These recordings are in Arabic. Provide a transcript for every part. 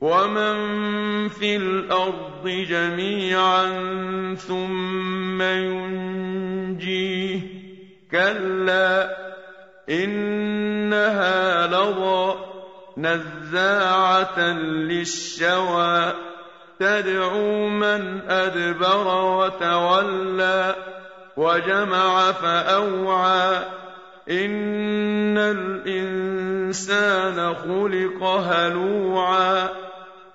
ومن في الأرض جميعا ثم ينجيه كلا انها لظى نزاعه للشوى تدعو من ادبر وتولى وجمع فاوعى ان الانسان خلق هلوعا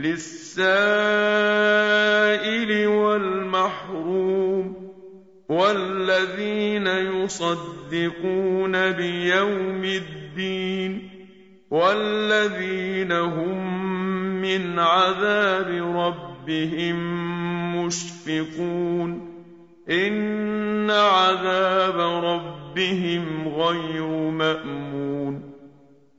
للسائل والمحروم والذين يصدقون بيوم الدين والذين هم من عذاب ربهم مشفقون إن عذاب ربهم غير مأمون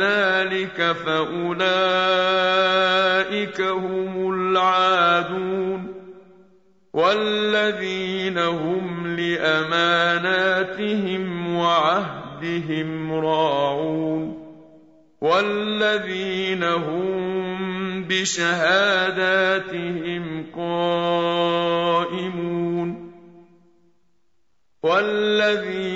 ذلك فاولئك هم العادون والذين هم لاماناتهم وعهدهم راعون والذين هم بشهاداتهم قائمون والذين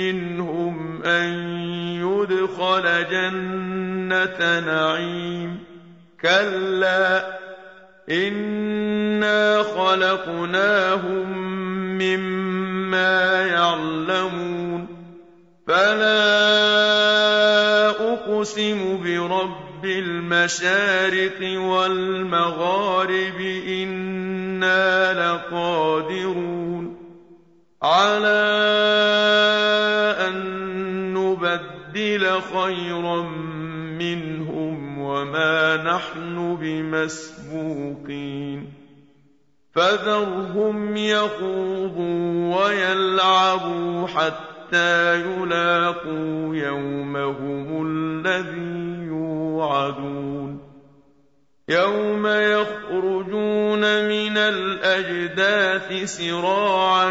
منهم أن يدخل جنة نعيم. كلا إنا خلقناهم مما يعلمون. فلا أقسم برب المشارق والمغارب إنا لقادرون. على خيرا منهم وما نحن بمسبوقين. فذرهم يخوضوا ويلعبوا حتى يلاقوا يومهم الذي يوعدون. يوم يخرجون من الأجداث سراعا